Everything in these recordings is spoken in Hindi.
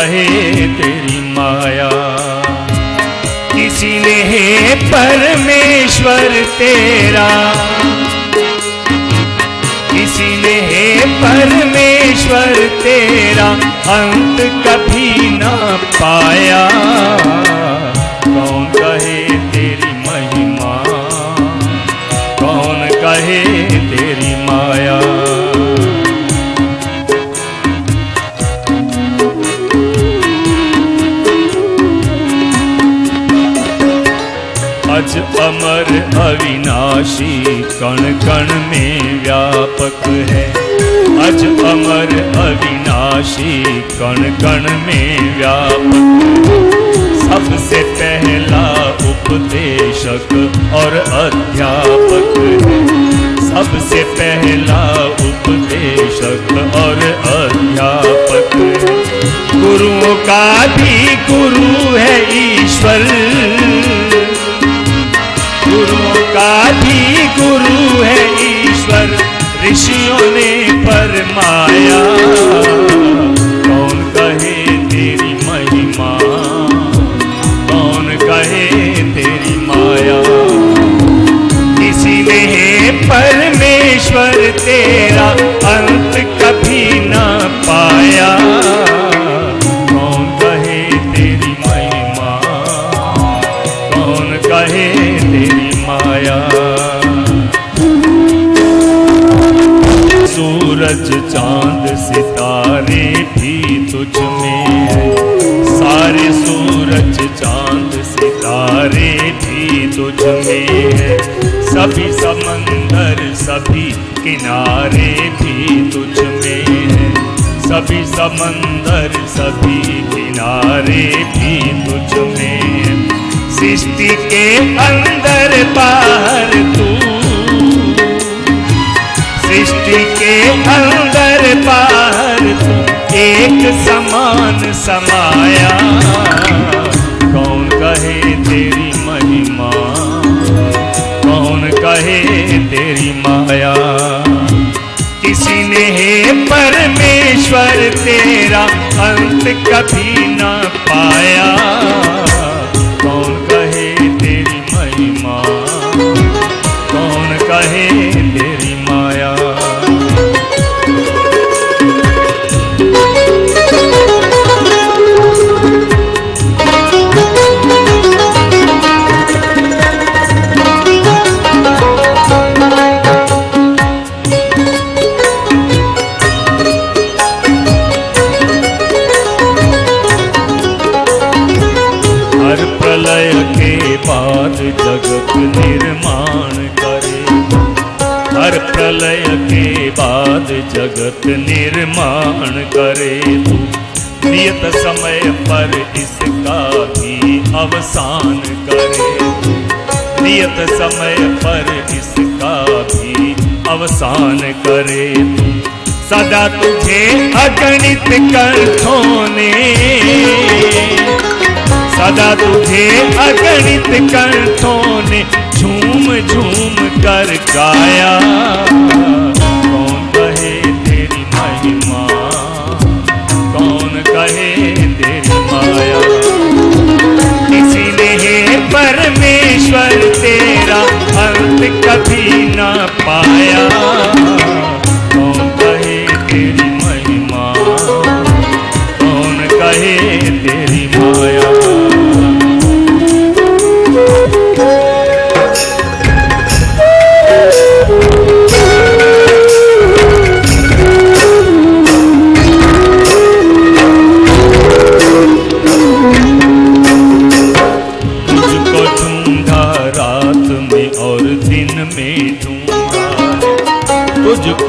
कहे तेरी माया। किसी ने है परमेश्वर तेरा। किसी ने है परमेश्वर तेरा। अंत कभी ना पाया। कौन कहे अज अमर अविनाशी कण कण में व्यापक है। अज अमर अविनाशी कण कण में व्यापक सबसे पहला उपदेशक और अध्यापक है। सबसे पहला उपदेशक और का भी गुरु है ईश्वर ऋषियों ने फरमाया। सूरज चाँद सितारे भी तुझ में है। सारे सूरज चाँद सितारे भी तुझ में है। सभी समंदर, सभी किनारे भी तुझ में है। सभी समंदर, सभी किनारे भी तुझ में सृष्टि के अंदर बाहर तू अंदर बाहर एक समान समाया। कौन कहे तेरी महिमा? कौन कहे तेरी माया? किसी ने है परमेश्वर तेरा अंत कभी ना पाया। प्रलय के बाद जगत निर्माण करे। हर प्रलय के बाद जगत निर्माण करे तू। नियत समय पर इसका भी अवसान करे नियत समय पर इसका भी अवसान करे तू। सदा तुझे अगणित कंठों ने सदा तुझे अगणित कंठों ने झूम झूम कर गाया। कौन कहे तेरी महिमा? कौन कहे तेरी माया? है परमेश्वर तेरा अंत कभी ना पाया।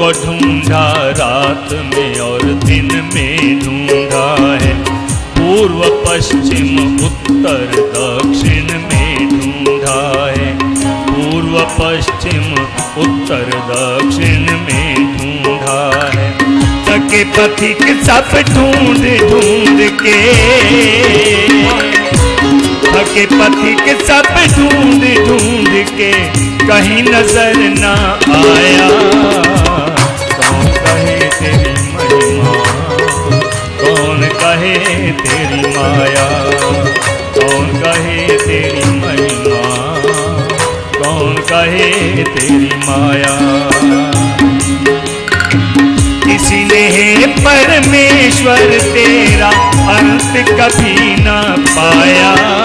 तुझको ढूंढा रात में और दिन में ढूंढा है। पूर्व, पश्चिम, उत्तर, दक्षिण में ढूंढा है। पूर्व, पश्चिम, उत्तर, दक्षिण में ढूंढा है। थके पथिक सब ढूंढ ढूंढ के। थके पथिक सब ढूंढ ढूंढ के। कहीं नज़र ना आया। कहे तेरी माया? कौन कहे तेरी महिमा? कौन कहे तेरी माया? इसलिए परमेश्वर तेरा अंत कभी ना पाया।